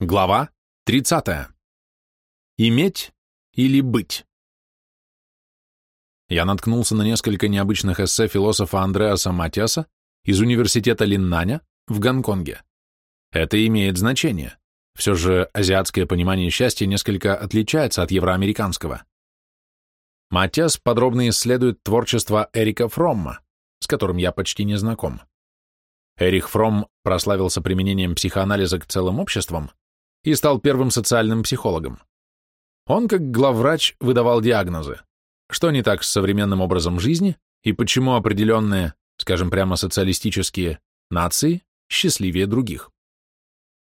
Глава 30. Иметь или быть? Я наткнулся на несколько необычных эссе философа Андреаса Матиаса из университета Линнаня в Гонконге. Это имеет значение. Все же азиатское понимание счастья несколько отличается от евроамериканского. Матиас подробно исследует творчество Эрика Фромма, с которым я почти не знаком. Эрих Фромм прославился применением психоанализа к целым обществам, и стал первым социальным психологом. Он, как главврач, выдавал диагнозы. Что не так с современным образом жизни и почему определенные, скажем прямо социалистические, нации счастливее других.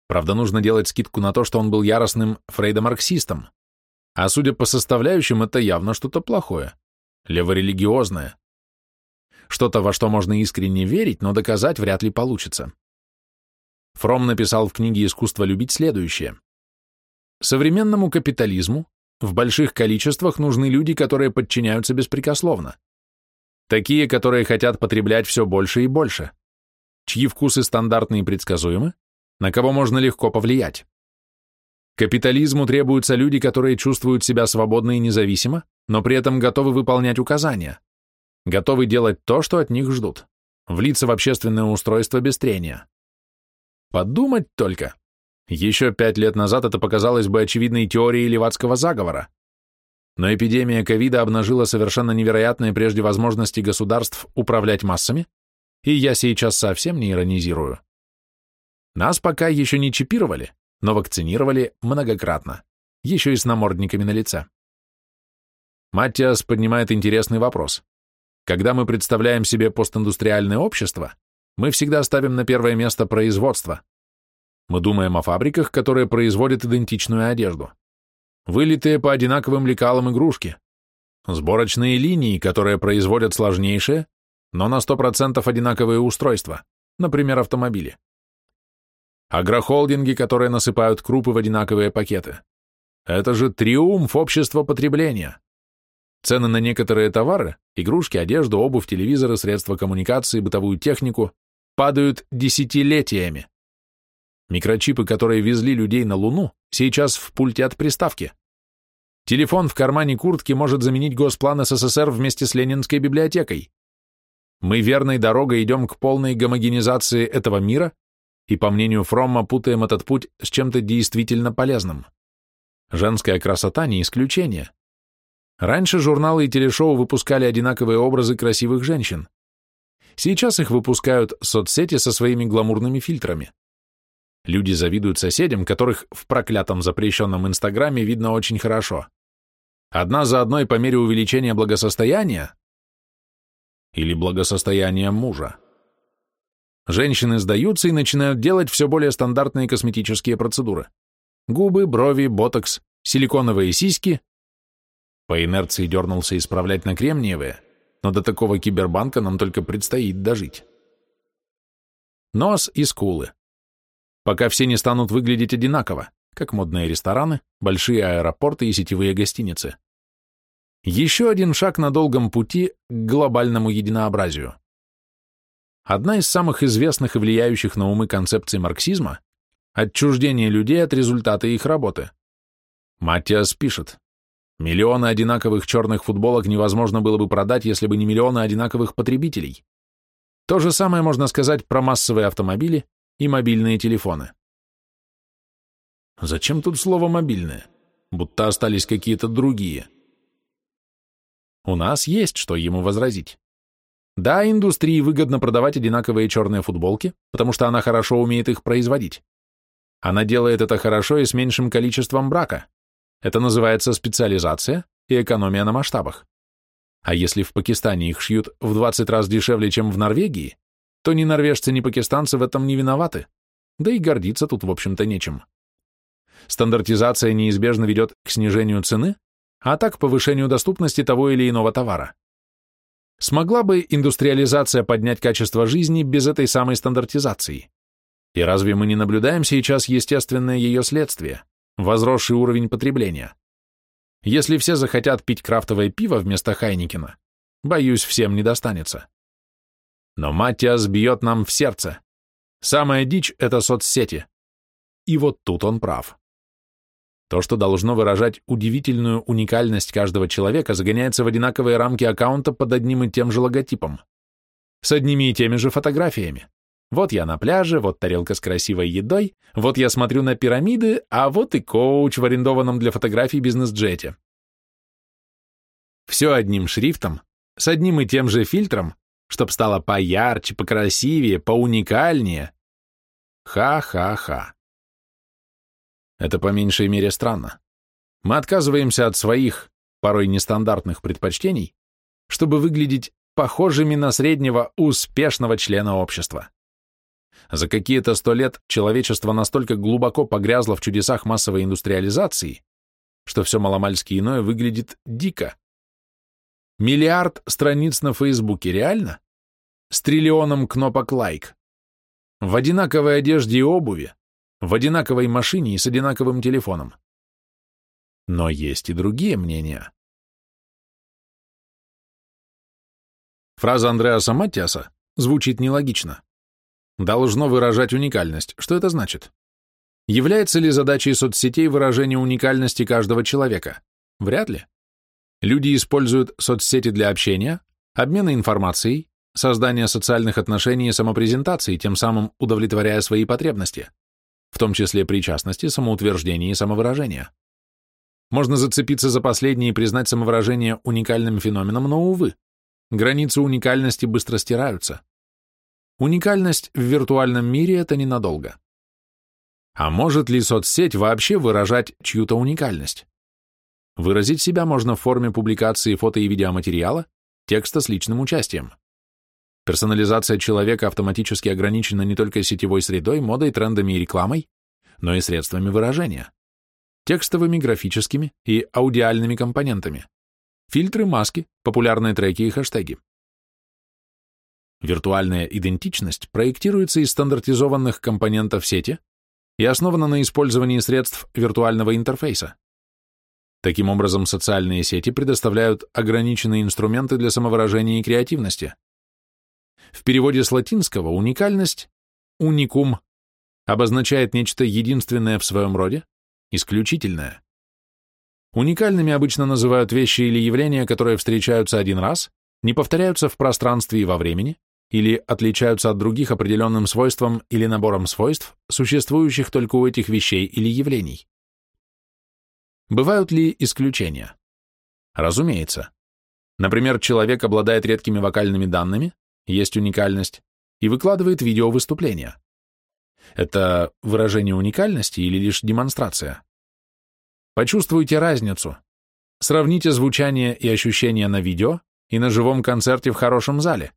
Правда, нужно делать скидку на то, что он был яростным фрейдомарксистом, а судя по составляющим, это явно что-то плохое, леворелигиозное. Что-то, во что можно искренне верить, но доказать вряд ли получится. Фром написал в книге «Искусство любить» следующее. Современному капитализму в больших количествах нужны люди, которые подчиняются беспрекословно. Такие, которые хотят потреблять все больше и больше, чьи вкусы стандартны и предсказуемы, на кого можно легко повлиять. Капитализму требуются люди, которые чувствуют себя свободно и независимо, но при этом готовы выполнять указания, готовы делать то, что от них ждут, влиться в общественное устройство без трения. Подумать только. Еще пять лет назад это показалось бы очевидной теорией левацкого заговора. Но эпидемия ковида обнажила совершенно невероятные прежде возможности государств управлять массами, и я сейчас совсем не иронизирую. Нас пока еще не чипировали, но вакцинировали многократно, еще и с намордниками на лице. Маттиас поднимает интересный вопрос. Когда мы представляем себе постиндустриальное общество, мы всегда ставим на первое место производство. Мы думаем о фабриках, которые производят идентичную одежду. Вылитые по одинаковым лекалам игрушки. Сборочные линии, которые производят сложнейшие, но на 100% одинаковые устройства, например, автомобили. Агрохолдинги, которые насыпают крупы в одинаковые пакеты. Это же триумф общества потребления. Цены на некоторые товары, игрушки, одежду, обувь, телевизоры, средства коммуникации, бытовую технику, падают десятилетиями. Микрочипы, которые везли людей на Луну, сейчас в пульте от приставки. Телефон в кармане куртки может заменить госплан СССР вместе с Ленинской библиотекой. Мы верной дорогой идем к полной гомогенизации этого мира и, по мнению Фромма, путаем этот путь с чем-то действительно полезным. Женская красота не исключение. Раньше журналы и телешоу выпускали одинаковые образы красивых женщин. Сейчас их выпускают соцсети со своими гламурными фильтрами. Люди завидуют соседям, которых в проклятом запрещенном Инстаграме видно очень хорошо. Одна за одной по мере увеличения благосостояния или благосостояния мужа. Женщины сдаются и начинают делать все более стандартные косметические процедуры. Губы, брови, ботокс, силиконовые сиськи. По инерции дернулся исправлять на кремниевые, но до такого кибербанка нам только предстоит дожить. Нос и скулы. Пока все не станут выглядеть одинаково, как модные рестораны, большие аэропорты и сетевые гостиницы. Еще один шаг на долгом пути к глобальному единообразию. Одна из самых известных и влияющих на умы концепций марксизма – отчуждение людей от результата их работы. Матиас пишет, Миллионы одинаковых черных футболок невозможно было бы продать, если бы не миллионы одинаковых потребителей. То же самое можно сказать про массовые автомобили и мобильные телефоны. Зачем тут слово «мобильные»? Будто остались какие-то другие. У нас есть что ему возразить. Да, индустрии выгодно продавать одинаковые черные футболки, потому что она хорошо умеет их производить. Она делает это хорошо и с меньшим количеством брака. Это называется специализация и экономия на масштабах. А если в Пакистане их шьют в 20 раз дешевле, чем в Норвегии, то ни норвежцы, ни пакистанцы в этом не виноваты, да и гордиться тут, в общем-то, нечем. Стандартизация неизбежно ведет к снижению цены, а так к повышению доступности того или иного товара. Смогла бы индустриализация поднять качество жизни без этой самой стандартизации? И разве мы не наблюдаем сейчас естественное ее следствие? Возросший уровень потребления. Если все захотят пить крафтовое пиво вместо Хайникина, боюсь, всем не достанется. Но Матиас бьет нам в сердце. Самая дичь — это соцсети. И вот тут он прав. То, что должно выражать удивительную уникальность каждого человека, загоняется в одинаковые рамки аккаунта под одним и тем же логотипом. С одними и теми же фотографиями. Вот я на пляже, вот тарелка с красивой едой, вот я смотрю на пирамиды, а вот и коуч в арендованном для фотографий бизнес-джете. Все одним шрифтом, с одним и тем же фильтром, чтоб стало поярче, покрасивее, поуникальнее. Ха-ха-ха. Это по меньшей мере странно. Мы отказываемся от своих, порой нестандартных предпочтений, чтобы выглядеть похожими на среднего успешного члена общества. За какие-то сто лет человечество настолько глубоко погрязло в чудесах массовой индустриализации, что все маломальски иное выглядит дико. Миллиард страниц на Фейсбуке реально? С триллионом кнопок лайк. В одинаковой одежде и обуви, в одинаковой машине и с одинаковым телефоном. Но есть и другие мнения. Фраза Андреаса Маттиаса звучит нелогично. Должно выражать уникальность. Что это значит? Является ли задачей соцсетей выражение уникальности каждого человека? Вряд ли. Люди используют соцсети для общения, обмена информацией, создания социальных отношений и самопрезентации, тем самым удовлетворяя свои потребности в том числе причастности, самоутверждения и самовыражения. Можно зацепиться за последнее и признать самовыражение уникальным феноменом, но, увы, границы уникальности быстро стираются. Уникальность в виртуальном мире – это ненадолго. А может ли соцсеть вообще выражать чью-то уникальность? Выразить себя можно в форме публикации фото и видеоматериала, текста с личным участием. Персонализация человека автоматически ограничена не только сетевой средой, модой, трендами и рекламой, но и средствами выражения, текстовыми, графическими и аудиальными компонентами, фильтры, маски, популярные треки и хэштеги. Виртуальная идентичность проектируется из стандартизованных компонентов сети и основана на использовании средств виртуального интерфейса. Таким образом, социальные сети предоставляют ограниченные инструменты для самовыражения и креативности – в переводе с латинского уникальность «уникум» обозначает нечто единственное в своем роде, исключительное. Уникальными обычно называют вещи или явления, которые встречаются один раз, не повторяются в пространстве и во времени, или отличаются от других определенным свойством или набором свойств, существующих только у этих вещей или явлений. Бывают ли исключения? Разумеется. Например, человек обладает редкими вокальными данными, есть уникальность, и выкладывает видео-выступления. Это выражение уникальности или лишь демонстрация? Почувствуйте разницу. Сравните звучание и ощущения на видео и на живом концерте в хорошем зале.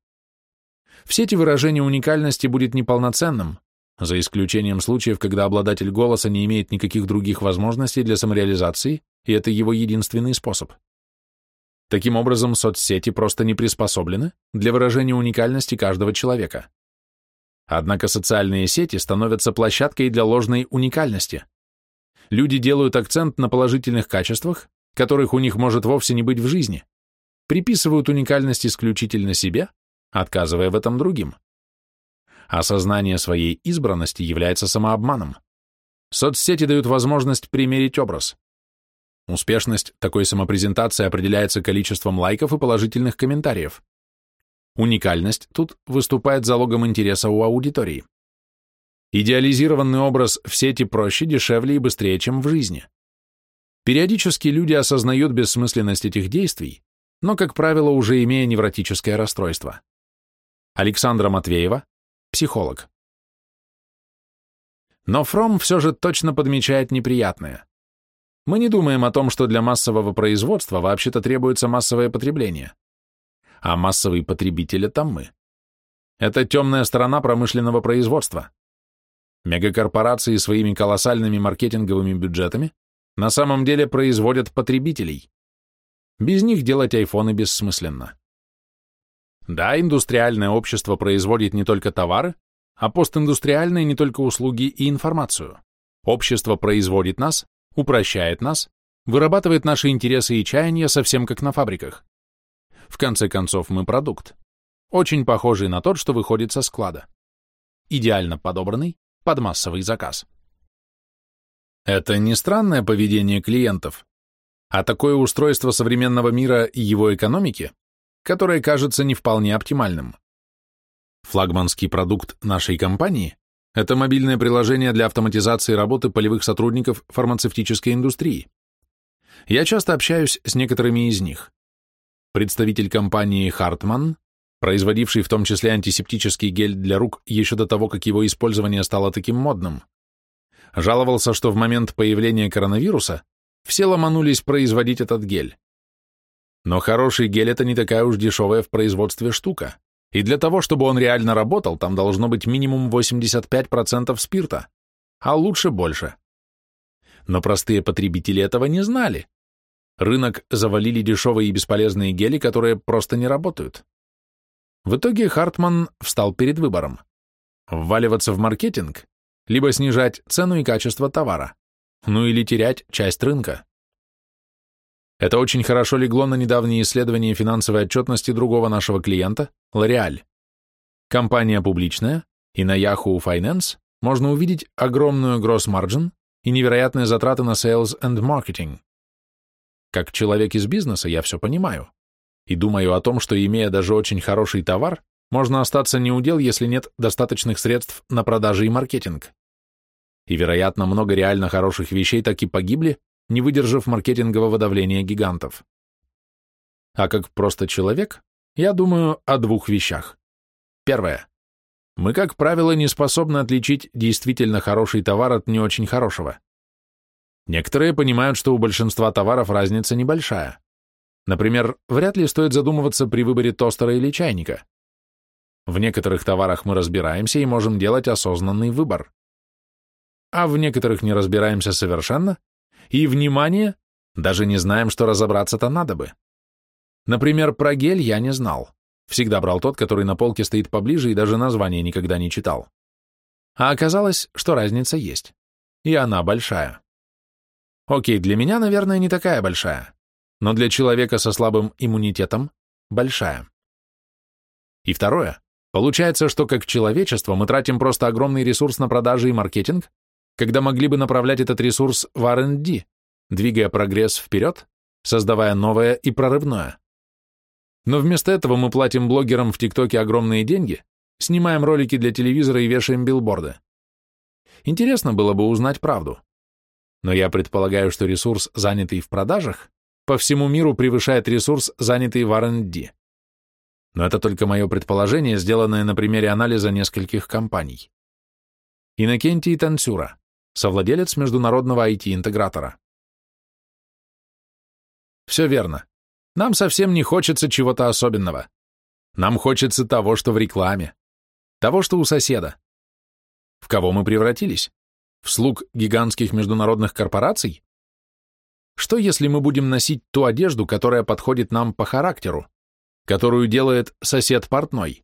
Все эти выражения уникальности будет неполноценным, за исключением случаев, когда обладатель голоса не имеет никаких других возможностей для самореализации, и это его единственный способ. Таким образом, соцсети просто не приспособлены для выражения уникальности каждого человека. Однако социальные сети становятся площадкой для ложной уникальности. Люди делают акцент на положительных качествах, которых у них может вовсе не быть в жизни, приписывают уникальность исключительно себе, отказывая в этом другим. Осознание своей избранности является самообманом. Соцсети дают возможность примерить образ. Успешность такой самопрезентации определяется количеством лайков и положительных комментариев. Уникальность тут выступает залогом интереса у аудитории. Идеализированный образ в сети проще, дешевле и быстрее, чем в жизни. Периодически люди осознают бессмысленность этих действий, но, как правило, уже имея невротическое расстройство. Александра Матвеева, психолог. Но Фром все же точно подмечает неприятное. Мы не думаем о том, что для массового производства вообще-то требуется массовое потребление. А массовый потребитель – это мы. Это темная сторона промышленного производства. Мегакорпорации своими колоссальными маркетинговыми бюджетами на самом деле производят потребителей. Без них делать айфоны бессмысленно. Да, индустриальное общество производит не только товары, а постиндустриальное не только услуги и информацию. Общество производит нас, упрощает нас, вырабатывает наши интересы и чаяния совсем как на фабриках. В конце концов, мы продукт, очень похожий на тот, что выходит со склада. Идеально подобранный под массовый заказ. Это не странное поведение клиентов, а такое устройство современного мира и его экономики, которое кажется не вполне оптимальным. Флагманский продукт нашей компании – это мобильное приложение для автоматизации работы полевых сотрудников фармацевтической индустрии. Я часто общаюсь с некоторыми из них. Представитель компании Hartmann, производивший в том числе антисептический гель для рук еще до того, как его использование стало таким модным, жаловался, что в момент появления коронавируса все ломанулись производить этот гель. Но хороший гель – это не такая уж дешевая в производстве штука. И для того, чтобы он реально работал, там должно быть минимум 85% спирта, а лучше больше. Но простые потребители этого не знали. Рынок завалили дешевые и бесполезные гели, которые просто не работают. В итоге Хартман встал перед выбором. Вваливаться в маркетинг, либо снижать цену и качество товара, ну или терять часть рынка. Это очень хорошо легло на недавние исследования финансовой отчетности другого нашего клиента, L'Oreal. Компания публичная, и на Yahoo Finance можно увидеть огромную gross margin и невероятные затраты на sales and marketing. Как человек из бизнеса я все понимаю и думаю о том, что имея даже очень хороший товар, можно остаться неудел, если нет достаточных средств на продажи и маркетинг. И, вероятно, много реально хороших вещей так и погибли, не выдержав маркетингового давления гигантов. А как просто человек, я думаю о двух вещах. Первое. Мы, как правило, не способны отличить действительно хороший товар от не очень хорошего. Некоторые понимают, что у большинства товаров разница небольшая. Например, вряд ли стоит задумываться при выборе тостера или чайника. В некоторых товарах мы разбираемся и можем делать осознанный выбор. А в некоторых не разбираемся совершенно и, внимание, даже не знаем, что разобраться-то надо бы. Например, про гель я не знал. Всегда брал тот, который на полке стоит поближе и даже название никогда не читал. А оказалось, что разница есть. И она большая. Окей, для меня, наверное, не такая большая, но для человека со слабым иммунитетом – большая. И второе. Получается, что как человечество мы тратим просто огромный ресурс на продажи и маркетинг, когда могли бы направлять этот ресурс в R&D, двигая прогресс вперед, создавая новое и прорывное. Но вместо этого мы платим блогерам в ТикТоке огромные деньги, снимаем ролики для телевизора и вешаем билборды. Интересно было бы узнать правду. Но я предполагаю, что ресурс, занятый в продажах, по всему миру превышает ресурс, занятый в R&D. Но это только мое предположение, сделанное на примере анализа нескольких компаний. Иннокентий Танцюра, совладелец международного IT-интегратора. Все верно. Нам совсем не хочется чего-то особенного. Нам хочется того, что в рекламе. Того, что у соседа. В кого мы превратились? В слуг гигантских международных корпораций? Что если мы будем носить ту одежду, которая подходит нам по характеру, которую делает сосед портной?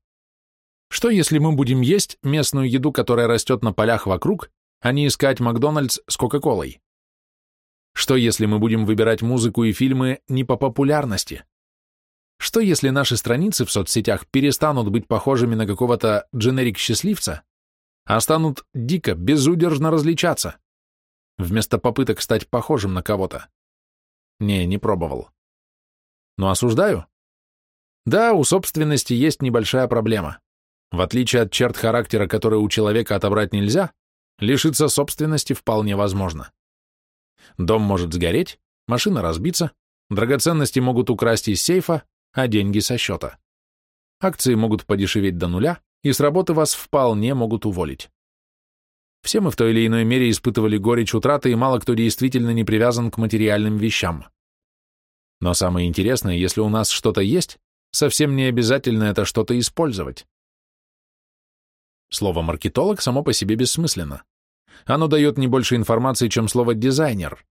Что если мы будем есть местную еду, которая растет на полях вокруг, а не искать Макдональдс с Кока-Колой? Что если мы будем выбирать музыку и фильмы не по популярности? Что если наши страницы в соцсетях перестанут быть похожими на какого-то дженерик-счастливца, а станут дико, безудержно различаться, вместо попыток стать похожим на кого-то? Не, не пробовал. Но осуждаю? Да, у собственности есть небольшая проблема. В отличие от черт характера, которые у человека отобрать нельзя, лишиться собственности вполне возможно. Дом может сгореть, машина разбиться, драгоценности могут украсть из сейфа, а деньги со счета. Акции могут подешеветь до нуля, и с работы вас вполне могут уволить. Все мы в той или иной мере испытывали горечь утраты, и мало кто действительно не привязан к материальным вещам. Но самое интересное, если у нас что-то есть, совсем не обязательно это что-то использовать. Слово «маркетолог» само по себе бессмысленно. Оно дает не больше информации, чем слово «дизайнер».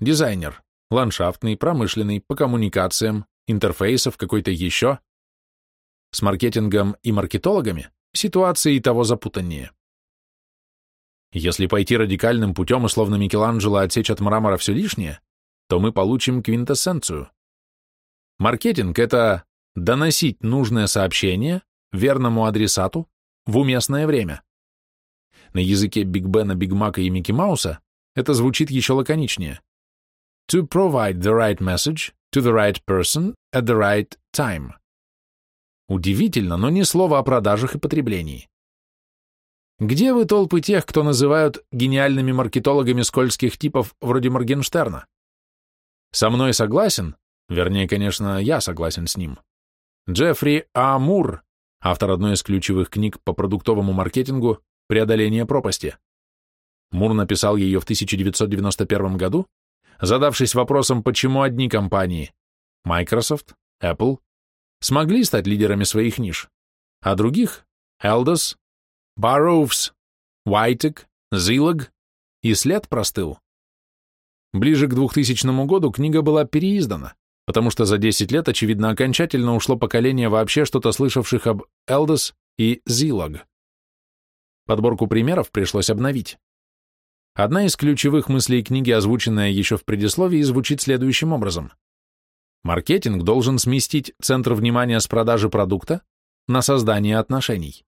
Дизайнер – ландшафтный, промышленный, по коммуникациям, интерфейсов, какой-то еще. С маркетингом и маркетологами ситуация и того запутаннее. Если пойти радикальным путем и словно Микеланджело отсечь от мрамора все лишнее, то мы получим квинтэссенцию. Маркетинг – это доносить нужное сообщение верному адресату в уместное время. На языке Биг Бена, Биг Мака и Микки Мауса это звучит еще лаконичнее. To provide the right message to the right person at the right time. Удивительно, но ни слова о продажах и потреблении. Где вы толпы тех, кто называют гениальными маркетологами скользких типов вроде Моргенштерна? Со мной согласен, вернее, конечно, я согласен с ним. Джеффри А. Мур, автор одной из ключевых книг по продуктовому маркетингу «Преодоление пропасти». Мур написал ее в 1991 году, задавшись вопросом, почему одни компании – Microsoft, Apple – смогли стать лидерами своих ниш, а других – Eldos, Barrows, Whitec, Zillag – и след простыл. Ближе к 2000 году книга была переиздана, потому что за 10 лет, очевидно, окончательно ушло поколение вообще что-то слышавших об Eldos и Zillag. Подборку примеров пришлось обновить. Одна из ключевых мыслей книги, озвученная еще в предисловии, звучит следующим образом. Маркетинг должен сместить центр внимания с продажи продукта на создание отношений.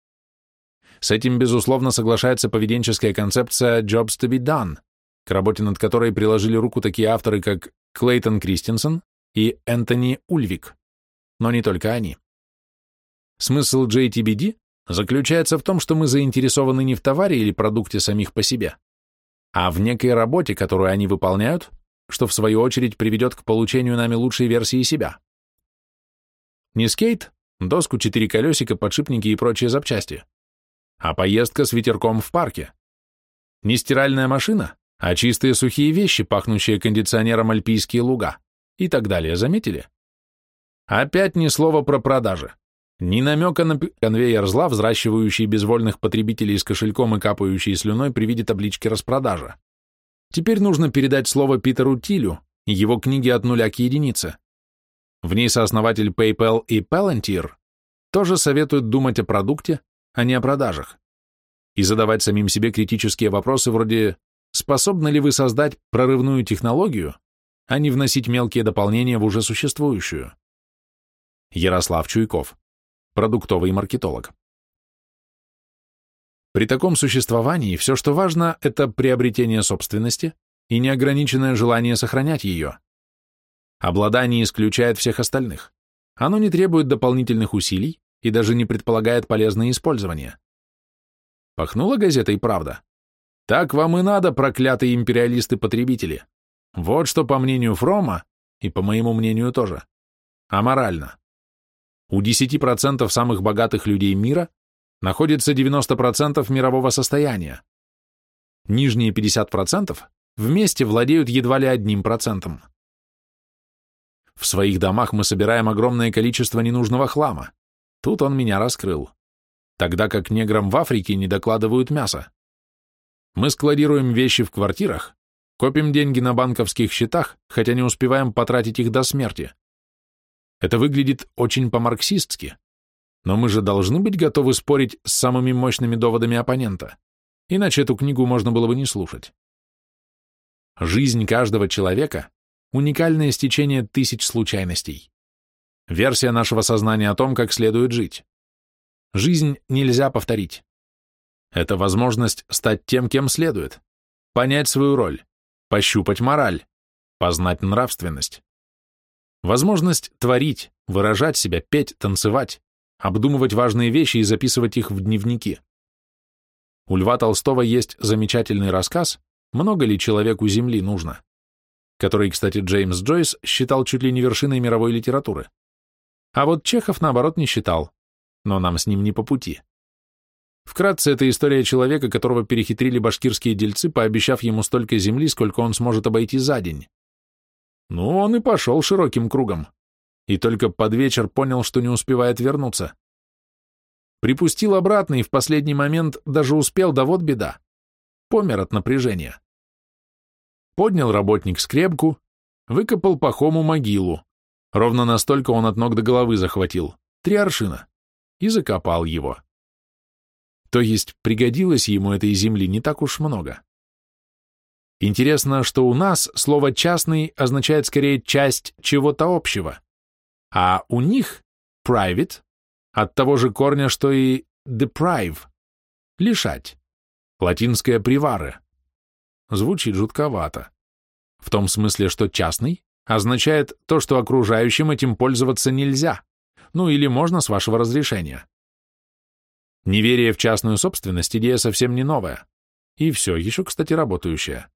С этим, безусловно, соглашается поведенческая концепция «jobs to be done», к работе над которой приложили руку такие авторы, как Клейтон Кристенсен и Энтони Ульвик, но не только они. Смысл JTBD заключается в том, что мы заинтересованы не в товаре или продукте самих по себе, а в некой работе, которую они выполняют, что в свою очередь приведет к получению нами лучшей версии себя. Не скейт, доску, четыре колесика, подшипники и прочие запчасти, а поездка с ветерком в парке. Не стиральная машина, а чистые сухие вещи, пахнущие кондиционером альпийские луга и так далее, заметили? Опять ни слова про продажи. Ни намека на конвейер зла, взращивающий безвольных потребителей с кошельком и капающий слюной при виде таблички распродажа. Теперь нужно передать слово Питеру Тилю и его книге «От нуля к единице». В ней сооснователь PayPal и Palantir тоже советуют думать о продукте, а не о продажах, и задавать самим себе критические вопросы вроде «Способны ли вы создать прорывную технологию, а не вносить мелкие дополнения в уже существующую?» Ярослав Чуйков продуктовый маркетолог. При таком существовании все, что важно, это приобретение собственности и неограниченное желание сохранять ее. Обладание исключает всех остальных. Оно не требует дополнительных усилий и даже не предполагает полезное использование. Пахнула газетой «Правда»? Так вам и надо, проклятые империалисты-потребители. Вот что, по мнению Фрома, и по моему мнению тоже, аморально. У 10% самых богатых людей мира находится 90% мирового состояния. Нижние 50% вместе владеют едва ли одним процентом. В своих домах мы собираем огромное количество ненужного хлама. Тут он меня раскрыл. Тогда как неграм в Африке не докладывают мясо. Мы складируем вещи в квартирах, копим деньги на банковских счетах, хотя не успеваем потратить их до смерти. Это выглядит очень по-марксистски. Но мы же должны быть готовы спорить с самыми мощными доводами оппонента, иначе эту книгу можно было бы не слушать. Жизнь каждого человека — уникальное стечение тысяч случайностей. Версия нашего сознания о том, как следует жить. Жизнь нельзя повторить. Это возможность стать тем, кем следует, понять свою роль, пощупать мораль, познать нравственность. Возможность творить, выражать себя, петь, танцевать, обдумывать важные вещи и записывать их в дневники. У Льва Толстого есть замечательный рассказ «Много ли человеку Земли нужно?», который, кстати, Джеймс Джойс считал чуть ли не вершиной мировой литературы. А вот Чехов, наоборот, не считал, но нам с ним не по пути. Вкратце, это история человека, которого перехитрили башкирские дельцы, пообещав ему столько земли, сколько он сможет обойти за день. Ну, он и пошел широким кругом. И только под вечер понял, что не успевает вернуться. Припустил обратно и в последний момент даже успел, да вот беда. Помер от напряжения. Поднял работник скребку, выкопал пахому могилу. Ровно настолько он от ног до головы захватил. Три аршина. И закопал его. То есть пригодилось ему этой земли не так уж много. Интересно, что у нас слово «частный» означает скорее часть чего-то общего, а у них private от того же корня, что и deprive – лишать, латинское «привары». звучит жутковато. В том смысле, что частный означает то, что окружающим этим пользоваться нельзя, ну или можно с вашего разрешения. Неверие в частную собственность – идея совсем не новая. И все, еще, кстати, работающая.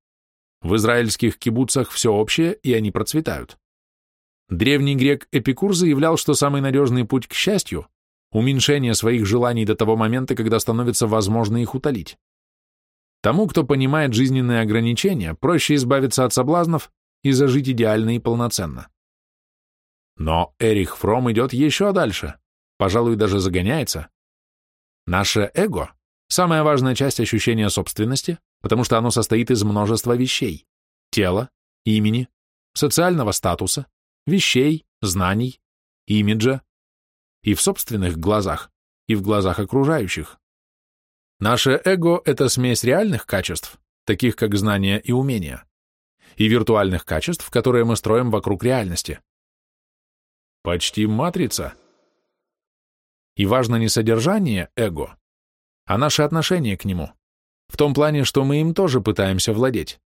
В израильских кибуцах все общее, и они процветают. Древний грек Эпикур заявлял, что самый надежный путь к счастью – уменьшение своих желаний до того момента, когда становится возможно их утолить. Тому, кто понимает жизненные ограничения, проще избавиться от соблазнов и зажить идеально и полноценно. Но Эрих Фром идет еще дальше, пожалуй, даже загоняется. Наше эго – самая важная часть ощущения собственности, потому что оно состоит из множества вещей – тела, имени, социального статуса, вещей, знаний, имиджа и в собственных глазах, и в глазах окружающих. Наше эго – это смесь реальных качеств, таких как знания и умения, и виртуальных качеств, которые мы строим вокруг реальности. Почти матрица. И важно не содержание эго, а наше отношение к нему, в том плане, что мы им тоже пытаемся владеть.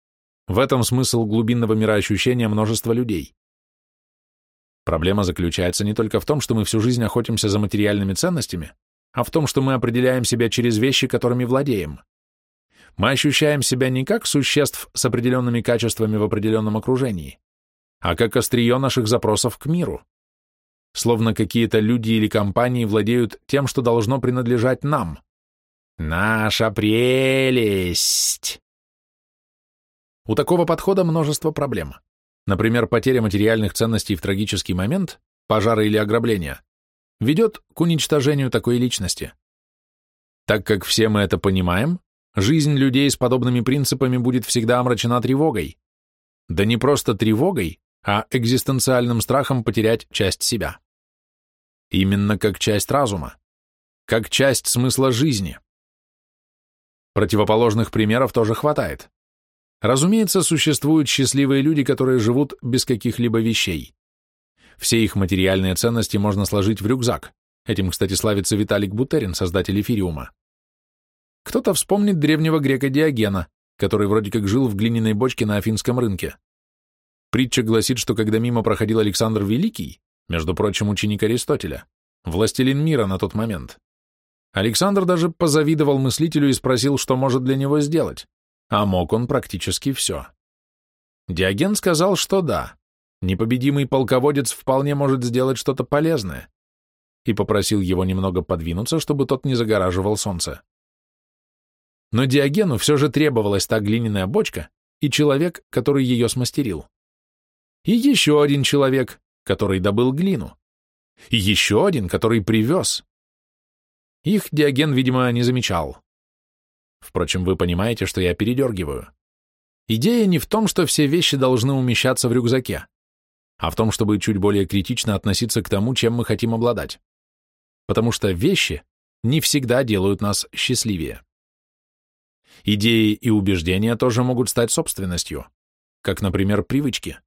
В этом смысл глубинного мироощущения множества людей. Проблема заключается не только в том, что мы всю жизнь охотимся за материальными ценностями, а в том, что мы определяем себя через вещи, которыми владеем. Мы ощущаем себя не как существ с определенными качествами в определенном окружении, а как острие наших запросов к миру. Словно какие-то люди или компании владеют тем, что должно принадлежать нам. Наша прелесть! У такого подхода множество проблем. Например, потеря материальных ценностей в трагический момент, пожары или ограбления, ведет к уничтожению такой личности. Так как все мы это понимаем, жизнь людей с подобными принципами будет всегда омрачена тревогой. Да не просто тревогой, а экзистенциальным страхом потерять часть себя. Именно как часть разума, как часть смысла жизни. Противоположных примеров тоже хватает. Разумеется, существуют счастливые люди, которые живут без каких-либо вещей. Все их материальные ценности можно сложить в рюкзак. Этим, кстати, славится Виталик Бутерин, создатель эфириума. Кто-то вспомнит древнего грека Диогена, который вроде как жил в глиняной бочке на Афинском рынке. Притча гласит, что когда мимо проходил Александр Великий, между прочим, ученик Аристотеля, властелин мира на тот момент, Александр даже позавидовал мыслителю и спросил, что может для него сделать, а мог он практически все. Диоген сказал, что да, непобедимый полководец вполне может сделать что-то полезное, и попросил его немного подвинуться, чтобы тот не загораживал солнце. Но Диогену все же требовалась та глиняная бочка и человек, который ее смастерил. И еще один человек, который добыл глину. И еще один, который привез. Их Диоген, видимо, не замечал. Впрочем, вы понимаете, что я передергиваю. Идея не в том, что все вещи должны умещаться в рюкзаке а в том, чтобы чуть более критично относиться к тому, чем мы хотим обладать. Потому что вещи не всегда делают нас счастливее. Идеи и убеждения тоже могут стать собственностью, как, например, привычки.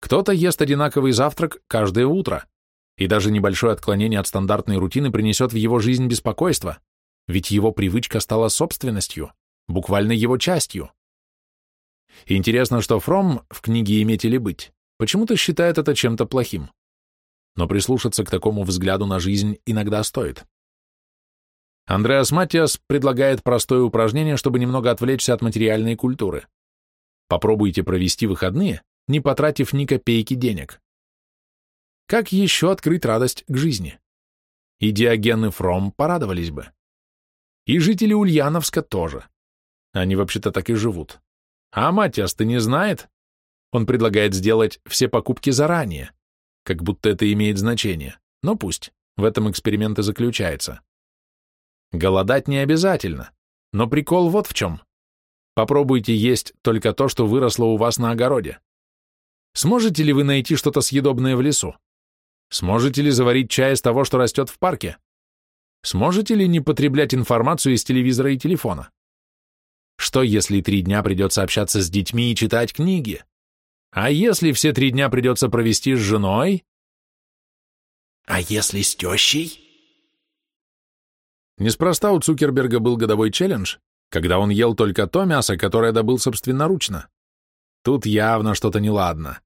Кто-то ест одинаковый завтрак каждое утро, и даже небольшое отклонение от стандартной рутины принесет в его жизнь беспокойство, ведь его привычка стала собственностью, буквально его частью. Интересно, что Фром в книге «Иметь или быть» почему-то считает это чем-то плохим. Но прислушаться к такому взгляду на жизнь иногда стоит. Андреас Матиас предлагает простое упражнение, чтобы немного отвлечься от материальной культуры. Попробуйте провести выходные, не потратив ни копейки денег. Как еще открыть радость к жизни? И Диоген и Фром порадовались бы. И жители Ульяновска тоже. Они вообще-то так и живут. А Матиас-то не знает? Он предлагает сделать все покупки заранее, как будто это имеет значение, но пусть, в этом эксперимент и заключается. Голодать не обязательно, но прикол вот в чем. Попробуйте есть только то, что выросло у вас на огороде. Сможете ли вы найти что-то съедобное в лесу? Сможете ли заварить чай из того, что растет в парке? Сможете ли не потреблять информацию из телевизора и телефона? Что, если три дня придется общаться с детьми и читать книги? А если все три дня придется провести с женой? А если с тещей? Неспроста у Цукерберга был годовой челлендж когда он ел только то мясо, которое добыл собственноручно. Тут явно что-то неладно.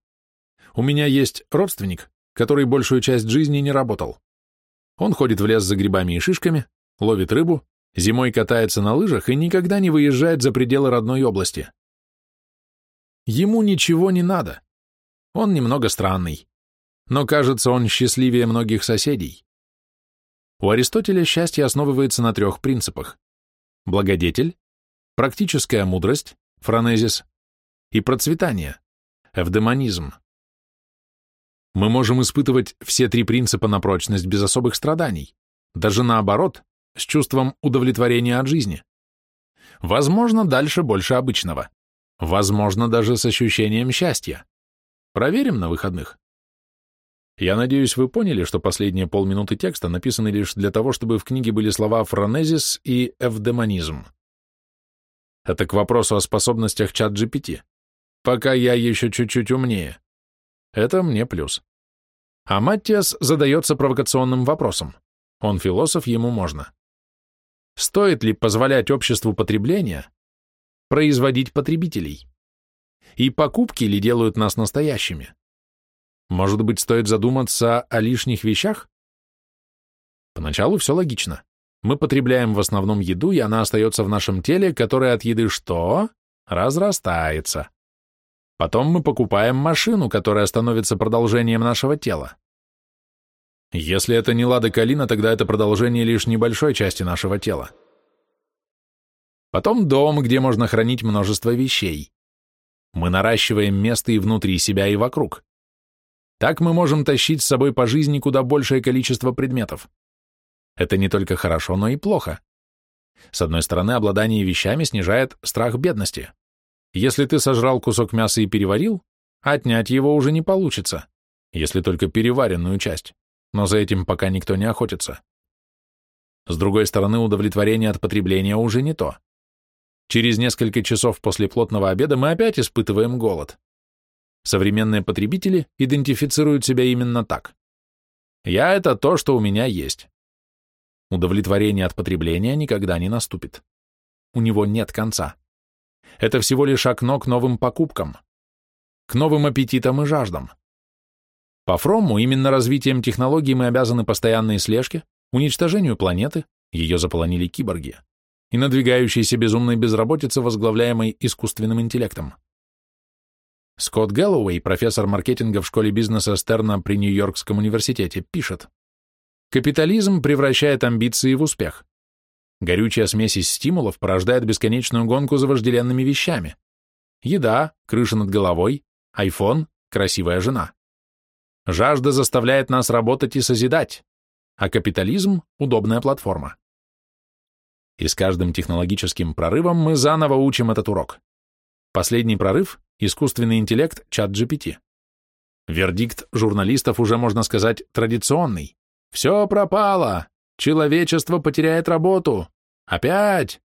У меня есть родственник, который большую часть жизни не работал. Он ходит в лес за грибами и шишками, ловит рыбу, зимой катается на лыжах и никогда не выезжает за пределы родной области. Ему ничего не надо. Он немного странный. Но, кажется, он счастливее многих соседей. У Аристотеля счастье основывается на трех принципах. Благодетель, практическая мудрость, фронезис, и процветание, эвдемонизм. Мы можем испытывать все три принципа на прочность без особых страданий, даже наоборот, с чувством удовлетворения от жизни. Возможно, дальше больше обычного. Возможно, даже с ощущением счастья. Проверим на выходных. Я надеюсь, вы поняли, что последние полминуты текста написаны лишь для того, чтобы в книге были слова фронезис и эвдемонизм. Это к вопросу о способностях чат GPT. Пока я еще чуть-чуть умнее. Это мне плюс. А Маттиас задается провокационным вопросом. Он философ, ему можно. Стоит ли позволять обществу потребления производить потребителей? И покупки ли делают нас настоящими? Может быть, стоит задуматься о лишних вещах? Поначалу все логично. Мы потребляем в основном еду, и она остается в нашем теле, которое от еды что? Разрастается. Потом мы покупаем машину, которая становится продолжением нашего тела. Если это не Лада Калина, тогда это продолжение лишь небольшой части нашего тела. Потом дом, где можно хранить множество вещей. Мы наращиваем место и внутри себя, и вокруг. Так мы можем тащить с собой по жизни куда большее количество предметов. Это не только хорошо, но и плохо. С одной стороны, обладание вещами снижает страх бедности. Если ты сожрал кусок мяса и переварил, отнять его уже не получится, если только переваренную часть, но за этим пока никто не охотится. С другой стороны, удовлетворение от потребления уже не то. Через несколько часов после плотного обеда мы опять испытываем голод. Современные потребители идентифицируют себя именно так. Я — это то, что у меня есть. Удовлетворение от потребления никогда не наступит. У него нет конца. Это всего лишь окно к новым покупкам, к новым аппетитам и жаждам. По Фромму именно развитием технологий мы обязаны постоянной слежке, уничтожению планеты, ее заполонили киборги, и надвигающейся безумной безработице, возглавляемой искусственным интеллектом. Скотт Гэллоуэй, профессор маркетинга в школе бизнеса Стерна при Нью-Йоркском университете, пишет, «Капитализм превращает амбиции в успех. Горючая смесь из стимулов порождает бесконечную гонку за вожделенными вещами. Еда, крыша над головой, айфон, красивая жена. Жажда заставляет нас работать и созидать, а капитализм – удобная платформа. И с каждым технологическим прорывом мы заново учим этот урок. Последний прорыв искусственный интеллект, чат GPT. Вердикт журналистов уже, можно сказать, традиционный. Все пропало! Человечество потеряет работу! Опять!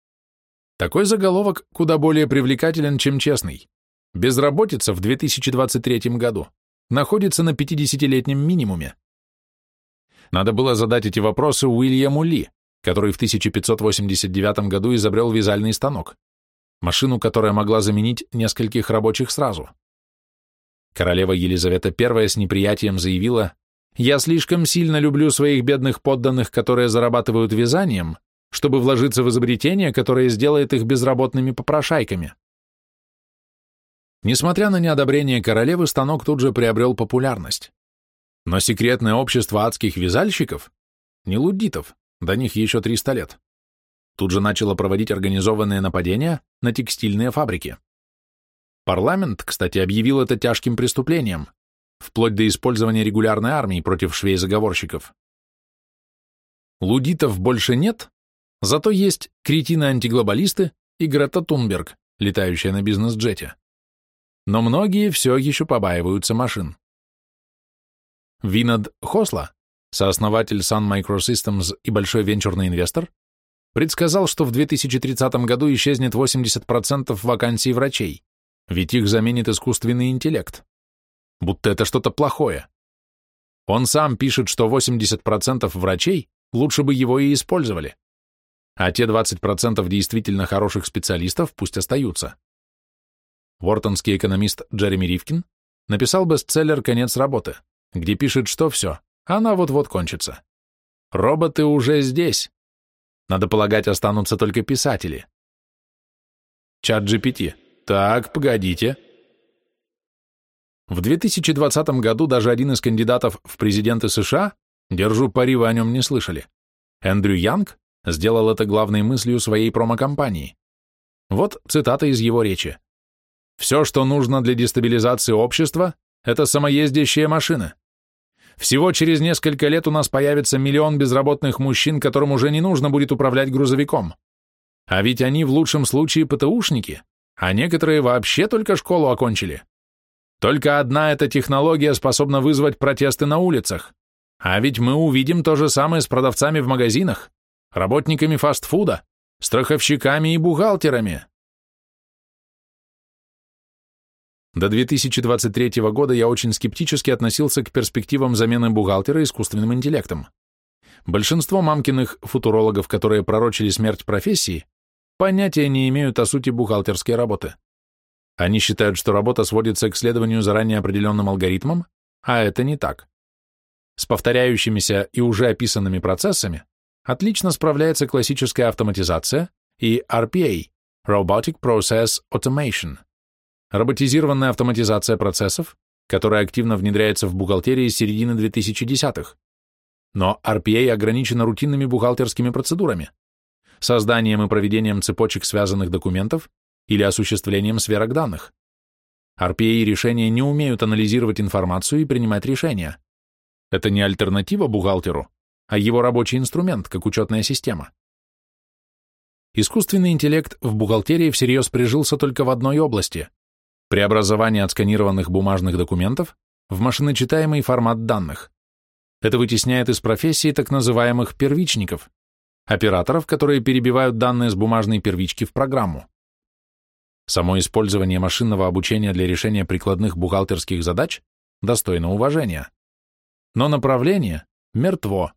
Такой заголовок куда более привлекателен, чем честный. Безработица в 2023 году находится на 50-летнем минимуме. Надо было задать эти вопросы Уильяму Ли, который в 1589 году изобрел вязальный станок машину, которая могла заменить нескольких рабочих сразу. Королева Елизавета I с неприятием заявила, «Я слишком сильно люблю своих бедных подданных, которые зарабатывают вязанием, чтобы вложиться в изобретение, которое сделает их безработными попрошайками». Несмотря на неодобрение королевы, станок тут же приобрел популярность. Но секретное общество адских вязальщиков, не луддитов, до них еще 300 лет, тут же начало проводить организованные нападения на текстильные фабрики. Парламент, кстати, объявил это тяжким преступлением, вплоть до использования регулярной армии против швей-заговорщиков. Лудитов больше нет, зато есть кретины-антиглобалисты и Грета Тунберг, летающая на бизнес-джете. Но многие все еще побаиваются машин. Винод Хосла, сооснователь Sun Microsystems и большой венчурный инвестор, предсказал, что в 2030 году исчезнет 80% вакансий врачей, ведь их заменит искусственный интеллект. Будто это что-то плохое. Он сам пишет, что 80% врачей лучше бы его и использовали. а те 20% действительно хороших специалистов пусть остаются. Вортонский экономист Джереми Ривкин написал бестселлер «Конец работы», где пишет, что все, она вот-вот кончится. Роботы уже здесь. Надо полагать, останутся только писатели. Чат GPT. Так, погодите. В 2020 году даже один из кандидатов в президенты США, держу пари, вы о нем не слышали, Эндрю Янг, сделал это главной мыслью своей промо-компании. Вот цитата из его речи. «Все, что нужно для дестабилизации общества, это самоездящие машины. Всего через несколько лет у нас появится миллион безработных мужчин, которым уже не нужно будет управлять грузовиком. А ведь они в лучшем случае ПТУшники, а некоторые вообще только школу окончили. Только одна эта технология способна вызвать протесты на улицах. А ведь мы увидим то же самое с продавцами в магазинах, работниками фастфуда, страховщиками и бухгалтерами. До 2023 года я очень скептически относился к перспективам замены бухгалтера искусственным интеллектом. Большинство мамкиных футурологов, которые пророчили смерть профессии, понятия не имеют о сути бухгалтерской работы. Они считают, что работа сводится к следованию заранее определенным алгоритмам, а это не так. С повторяющимися и уже описанными процессами отлично справляется классическая автоматизация и RPA – Robotic Process Automation – роботизированная автоматизация процессов, которая активно внедряется в бухгалтерии с середины 2010-х. Но RPA ограничена рутинными бухгалтерскими процедурами, созданием и проведением цепочек связанных документов или осуществлением сверок данных. RPA решения не умеют анализировать информацию и принимать решения. Это не альтернатива бухгалтеру, а его рабочий инструмент, как учетная система. Искусственный интеллект в бухгалтерии всерьез прижился только в одной области преобразование отсканированных бумажных документов в машиночитаемый формат данных. Это вытесняет из профессии так называемых первичников, операторов, которые перебивают данные с бумажной первички в программу. Само использование машинного обучения для решения прикладных бухгалтерских задач достойно уважения. Но направление мертво,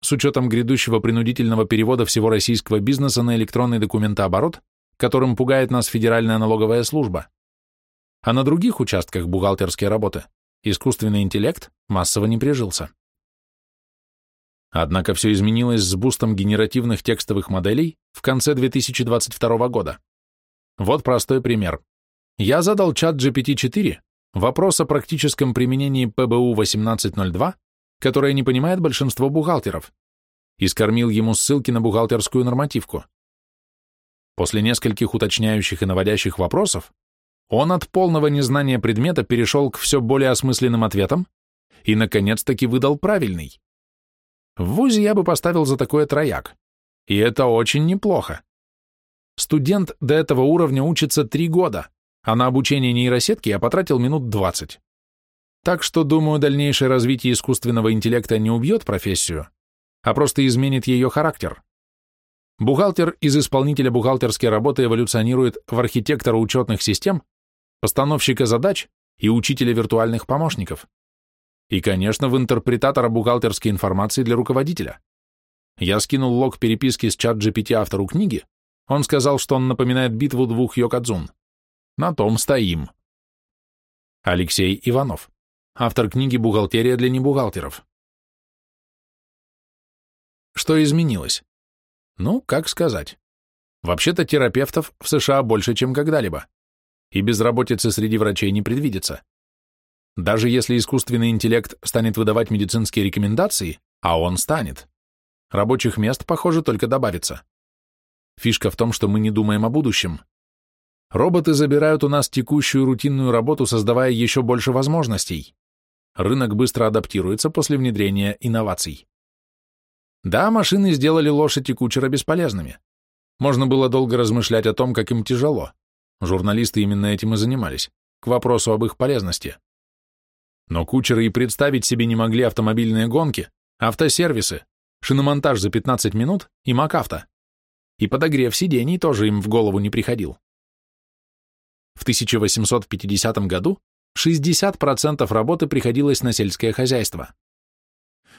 с учетом грядущего принудительного перевода всего российского бизнеса на электронный документооборот, которым пугает нас Федеральная налоговая служба а на других участках бухгалтерской работы искусственный интеллект массово не прижился. Однако все изменилось с бустом генеративных текстовых моделей в конце 2022 года. Вот простой пример. Я задал чат GPT-4 вопрос о практическом применении ПБУ 1802, которое не понимает большинство бухгалтеров, и скормил ему ссылки на бухгалтерскую нормативку. После нескольких уточняющих и наводящих вопросов он от полного незнания предмета перешел к все более осмысленным ответам и, наконец-таки, выдал правильный. В ВУЗе я бы поставил за такое трояк. И это очень неплохо. Студент до этого уровня учится три года, а на обучение нейросетки я потратил минут двадцать. Так что, думаю, дальнейшее развитие искусственного интеллекта не убьет профессию, а просто изменит ее характер. Бухгалтер из исполнителя бухгалтерской работы эволюционирует в архитектора учетных систем постановщика задач и учителя виртуальных помощников. И, конечно, в интерпретатора бухгалтерской информации для руководителя. Я скинул лог переписки с чат GPT автору книги, он сказал, что он напоминает битву двух йокадзун. На том стоим. Алексей Иванов, автор книги «Бухгалтерия для небухгалтеров». Что изменилось? Ну, как сказать. Вообще-то терапевтов в США больше, чем когда-либо и безработицы среди врачей не предвидится. Даже если искусственный интеллект станет выдавать медицинские рекомендации, а он станет, рабочих мест, похоже, только добавится. Фишка в том, что мы не думаем о будущем. Роботы забирают у нас текущую рутинную работу, создавая еще больше возможностей. Рынок быстро адаптируется после внедрения инноваций. Да, машины сделали лошадь и кучера бесполезными. Можно было долго размышлять о том, как им тяжело. Журналисты именно этим и занимались, к вопросу об их полезности. Но кучеры и представить себе не могли автомобильные гонки, автосервисы, шиномонтаж за 15 минут и МакАвто. И подогрев сидений тоже им в голову не приходил. В 1850 году 60% работы приходилось на сельское хозяйство.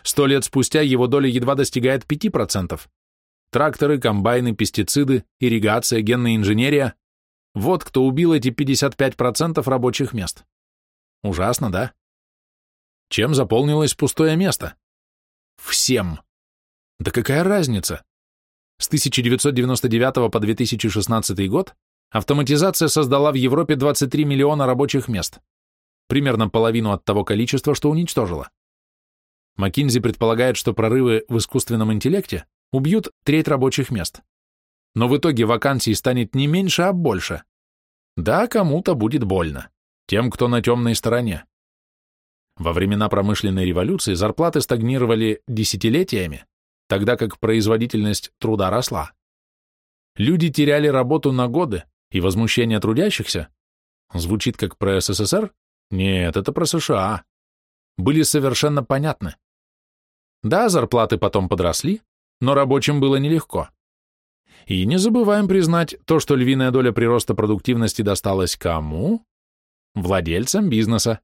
Сто лет спустя его доля едва достигает 5%, Тракторы, комбайны, пестициды, ирригация, генная инженерия – вот кто убил эти 55% рабочих мест. Ужасно, да? Чем заполнилось пустое место? Всем. Да какая разница? С 1999 по 2016 год автоматизация создала в Европе 23 миллиона рабочих мест, примерно половину от того количества, что уничтожила. Маккинзи предполагает, что прорывы в искусственном интеллекте убьют треть рабочих мест. Но в итоге вакансий станет не меньше, а больше. Да, кому-то будет больно. Тем, кто на темной стороне. Во времена промышленной революции зарплаты стагнировали десятилетиями, тогда как производительность труда росла. Люди теряли работу на годы, и возмущение трудящихся звучит как про СССР? Нет, это про США. Были совершенно понятны. Да, зарплаты потом подросли, но рабочим было нелегко. И не забываем признать то, что львиная доля прироста продуктивности досталась кому? Владельцам бизнеса.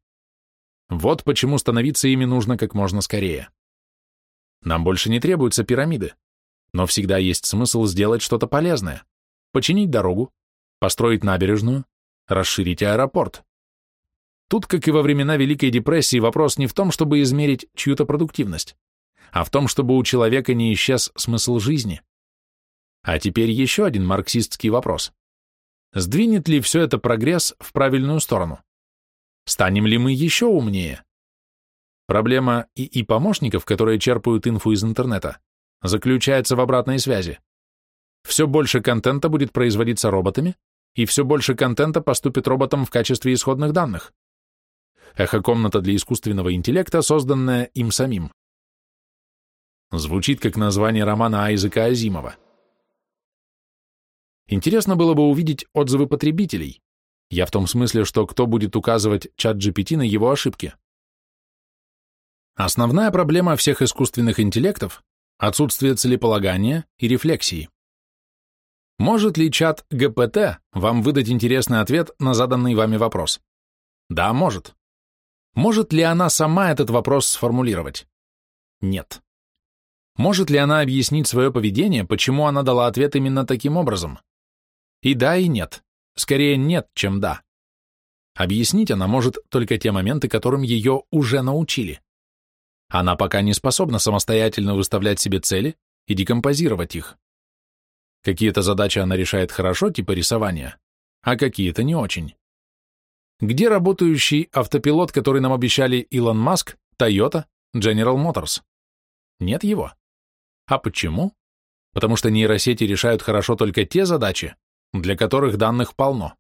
Вот почему становиться ими нужно как можно скорее. Нам больше не требуются пирамиды, но всегда есть смысл сделать что-то полезное. Починить дорогу, построить набережную, расширить аэропорт. Тут, как и во времена Великой депрессии, вопрос не в том, чтобы измерить чью-то продуктивность, а в том, чтобы у человека не исчез смысл жизни. А теперь еще один марксистский вопрос. Сдвинет ли все это прогресс в правильную сторону? Станем ли мы еще умнее? Проблема и помощников, которые черпают инфу из интернета, заключается в обратной связи. Все больше контента будет производиться роботами, и все больше контента поступит роботам в качестве исходных данных. Эхокомната для искусственного интеллекта, созданная им самим. Звучит как название романа Айзека Азимова. Интересно было бы увидеть отзывы потребителей. Я в том смысле, что кто будет указывать чат GPT на его ошибки. Основная проблема всех искусственных интеллектов – отсутствие целеполагания и рефлексии. Может ли чат ГПТ вам выдать интересный ответ на заданный вами вопрос? Да, может. Может ли она сама этот вопрос сформулировать? Нет. Может ли она объяснить свое поведение, почему она дала ответ именно таким образом? И да, и нет. Скорее нет, чем да. Объяснить она может только те моменты, которым ее уже научили. Она пока не способна самостоятельно выставлять себе цели и декомпозировать их. Какие-то задачи она решает хорошо, типа рисования, а какие-то не очень. Где работающий автопилот, который нам обещали Илон Маск, Toyota, General Motors? Нет его. А почему? Потому что нейросети решают хорошо только те задачи, для которых данных полно.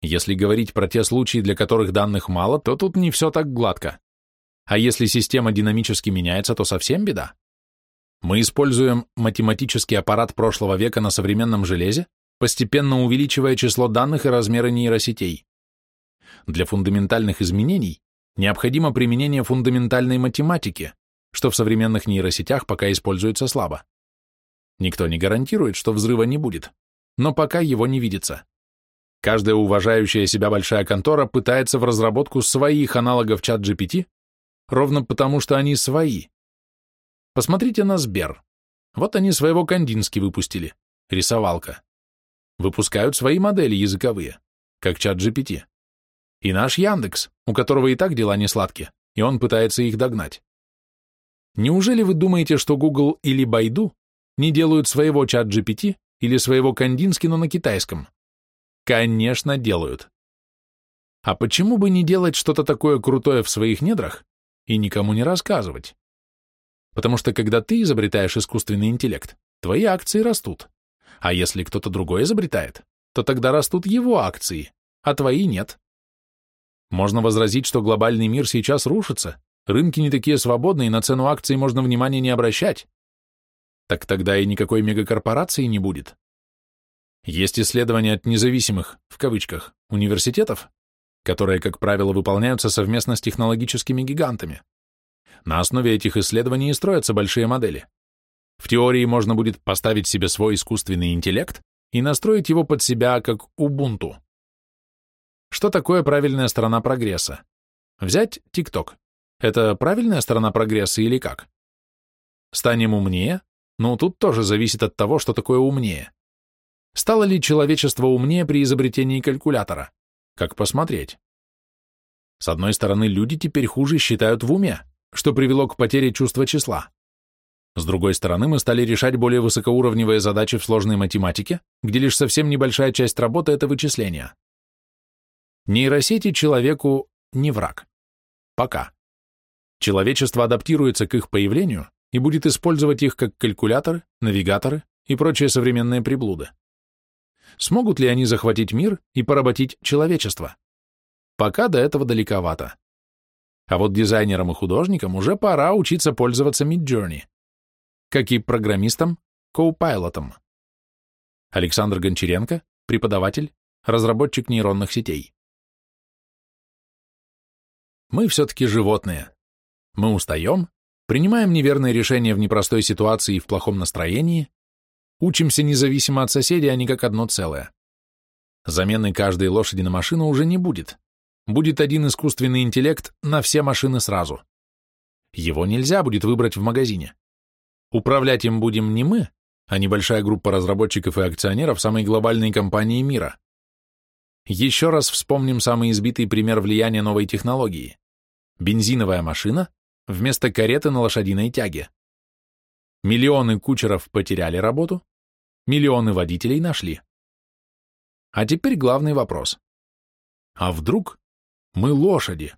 Если говорить про те случаи, для которых данных мало, то тут не все так гладко. А если система динамически меняется, то совсем беда. Мы используем математический аппарат прошлого века на современном железе, постепенно увеличивая число данных и размеры нейросетей. Для фундаментальных изменений необходимо применение фундаментальной математики, что в современных нейросетях пока используется слабо. Никто не гарантирует, что взрыва не будет, но пока его не видится. Каждая уважающая себя большая контора пытается в разработку своих аналогов чат GPT ровно потому, что они свои. Посмотрите на Сбер. Вот они своего Кандински выпустили, рисовалка. Выпускают свои модели языковые, как чат GPT. И наш Яндекс, у которого и так дела не сладкие, и он пытается их догнать. Неужели вы думаете, что Google или Baidu не делают своего чат GPT или своего Кандински, но на китайском? Конечно, делают. А почему бы не делать что-то такое крутое в своих недрах, и никому не рассказывать. Потому что когда ты изобретаешь искусственный интеллект, твои акции растут. А если кто-то другой изобретает, то тогда растут его акции, а твои нет. Можно возразить, что глобальный мир сейчас рушится, рынки не такие свободные, на цену акций можно внимания не обращать. Так тогда и никакой мегакорпорации не будет. Есть исследования от независимых, в кавычках, университетов, которые, как правило, выполняются совместно с технологическими гигантами. На основе этих исследований строятся большие модели. В теории можно будет поставить себе свой искусственный интеллект и настроить его под себя как Ubuntu. Что такое правильная сторона прогресса? Взять TikTok. Это правильная сторона прогресса или как? Станем умнее, но тут тоже зависит от того, что такое умнее. Стало ли человечество умнее при изобретении калькулятора? Как посмотреть? С одной стороны, люди теперь хуже считают в уме, что привело к потере чувства числа. С другой стороны, мы стали решать более высокоуровневые задачи в сложной математике, где лишь совсем небольшая часть работы — это вычисления. Нейросети человеку не враг. Пока. Человечество адаптируется к их появлению и будет использовать их как калькуляторы, навигаторы и прочие современные приблуды. Смогут ли они захватить мир и поработить человечество? Пока до этого далековато. А вот дизайнерам и художникам уже пора учиться пользоваться Midjourney как и программистом, коупайлотом. Александр Гончаренко, преподаватель, разработчик нейронных сетей. Мы все-таки животные. Мы устаем, принимаем неверные решения в непростой ситуации и в плохом настроении, учимся независимо от соседей, а не как одно целое. Замены каждой лошади на машину уже не будет. Будет один искусственный интеллект на все машины сразу. Его нельзя будет выбрать в магазине. Управлять им будем не мы, а небольшая группа разработчиков и акционеров самой глобальной компании мира. Еще раз вспомним самый избитый пример влияния новой технологии. Бензиновая машина вместо кареты на лошадиной тяге. Миллионы кучеров потеряли работу, миллионы водителей нашли. А теперь главный вопрос. А вдруг мы лошади?